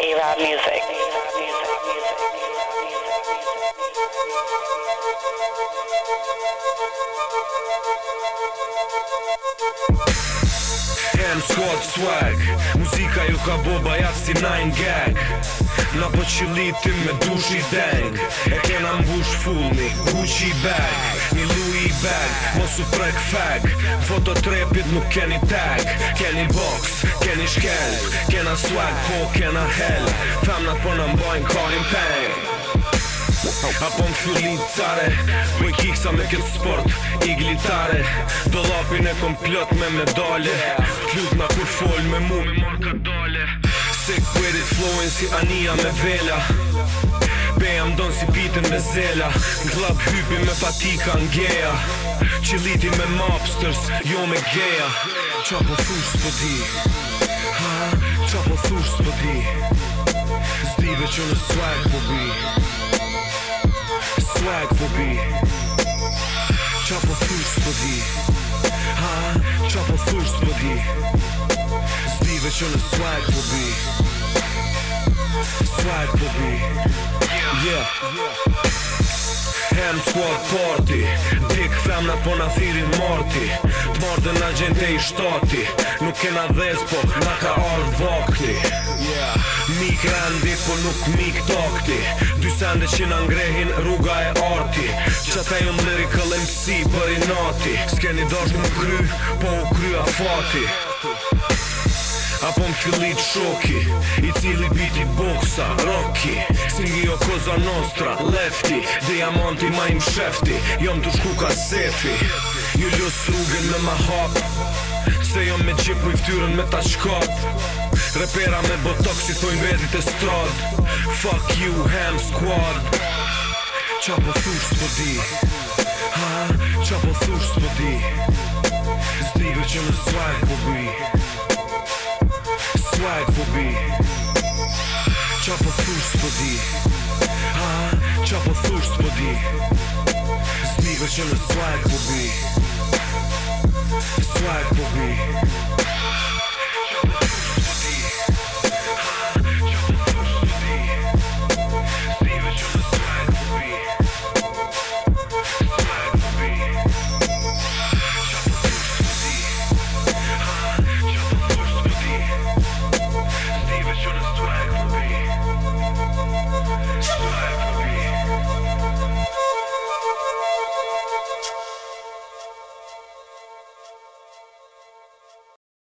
A-Rod Music. Time Squad Swag Muzika ju ka boba jatë si 9 gag Na po me dush i deng E kena mbush full një Gucci bag Një Louis bag Mos u prek fag Foto trepit nuk keni tag Keni box, keni shkel Kena swag po kena hell Femnat po në mbojnë karim peng Apo më fili të tare Po kiksa me këtë sport I glitare Dë lapin e kom plot me medale Klut na kur fol me mu Me mor ka dole Se kërit flowin si ania me vela Beja më donë si pitën me zela Në klab hypi me patika në geja Qiliti me mobsters, jo me geja Qa po thush s'po di? Ha? Qa po thush s'po ti Zdive që në swag po bi swag po bi Qa po fyrst po di Ha, qa po fyrst po di Zdive që në swag po bi Swag po bi Yeah, Hem squad party Dik femna po na thiri morti Morde na gjente i shtoti Nuk kena dhez po na ka orë vokti Yeah mik randi, po nuk mik tokti Dy sende që në ngrehin rruga e arti Qa ta jëm lëri këllem si bëri nati S'keni dosh më kry, po u kry a fati Apo më filli shoki I cili biti boksa, roki Singi o koza nostra, lefti Diamanti ma im shefti Jom të shku ka sefi Ju ljus rrugën ma hap ma hap jam me qip mu i ftyrën me ta shkot Repera me botok si thojnë vedit e strot Fuck you, ham squad Qa po thush s'po di Ha, qa po thush s'po di Zdive që në swag po bi Swag po bi Qa po thush s'po di Ha, qa po thush s'po di Zdive që në swag po bi Ha, qa po thush s'po di